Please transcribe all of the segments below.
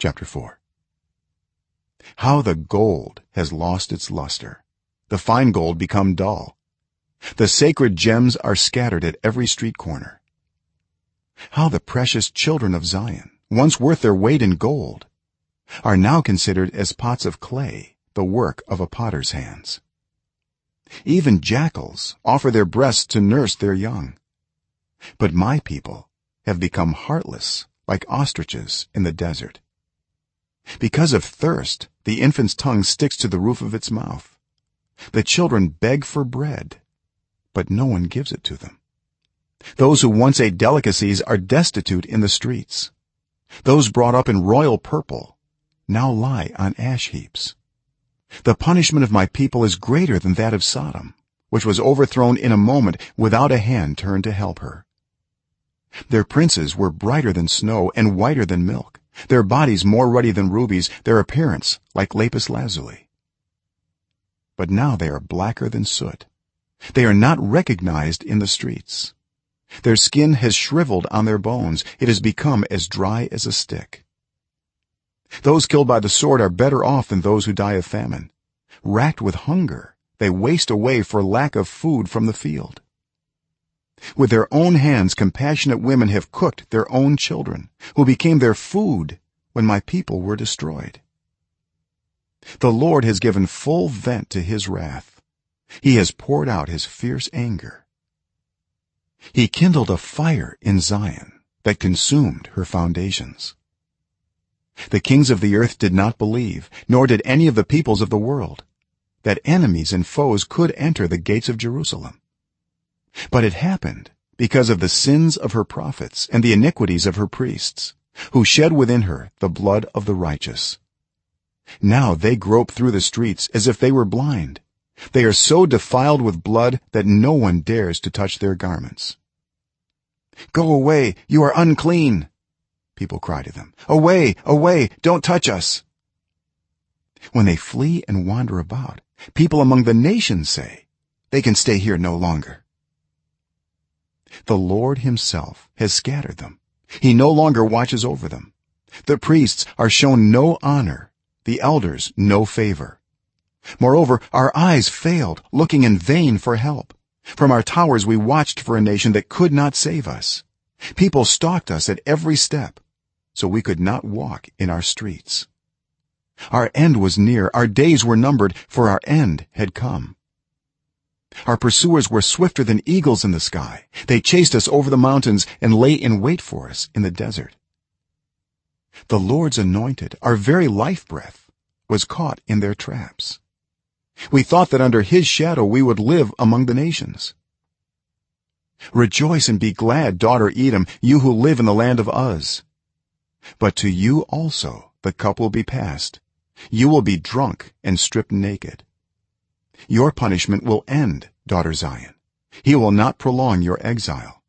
chapter 4 how the gold has lost its luster. The fine gold become dull. The sacred gems are scattered at every street corner. How the precious children of zion once worth their weight in gold are now considered as pots of clay the work of a potter's hands. Even jackals offer their breasts to nurse their young. But my people have become heartless like ostriches in the desert because of thirst the infant's tongue sticks to the roof of its mouth. The children beg for bread but no one gives it to them. Those who once ate delicacies are destitute in the streets. Those brought up in royal purple now lie on ash heaps. The punishment of my people is greater than that of sodom which was overthrown in a moment without a hand turned to help her. Their princes were brighter than snow and whiter than milk their bodies more ruddy than rubies their appearance like lapis lazuli. But now they are blacker than soot. They are not recognized in the streets. Their skin has shriveled on their bones. It has become as dry as a stick. Those killed by the sword are better off than those who die of famine. Racked with hunger they waste away for lack of food from the field with their own hands compassionate women have cooked their own children who became their food when my people were destroyed. The lord has given full vent to his wrath. He has poured out his fierce anger. He kindled a fire in zion that consumed her foundations. The kings of the earth did not believe nor did any of the peoples of the world that enemies and foes could enter the gates of jerusalem but it happened because of the sins of her prophets and the iniquities of her priests who shed within her the blood of the righteous. Now they grope through the streets as if they were blind. They are so defiled with blood that no one dares to touch their garments. Go away you are unclean people cry to them. Away away don't touch us. When they flee and wander about people among the nations say they can stay here no longer the lord himself has scattered them. He no longer watches over them. The priests are shown no honor. The elders no favor. Moreover our eyes failed looking in vain for help. From our towers we watched for a nation that could not save us. People stalked us at every step so we could not walk in our streets. Our end was near. Our days were numbered for our end had come our pursuers were swifter than eagles in the sky. They chased us over the mountains and lay in wait for us in the desert. The lord's anointed our very life breath was caught in their traps. We thought that under his shadow we would live among the nations. Rejoice and be glad daughter edom you who live in the land of uz. But to you also the cup will be passed. You will be drunk and stripped naked your punishment will end daughter zion. He will not prolong your exile.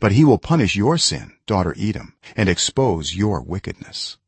But he will punish your sin daughter edom and expose your wickedness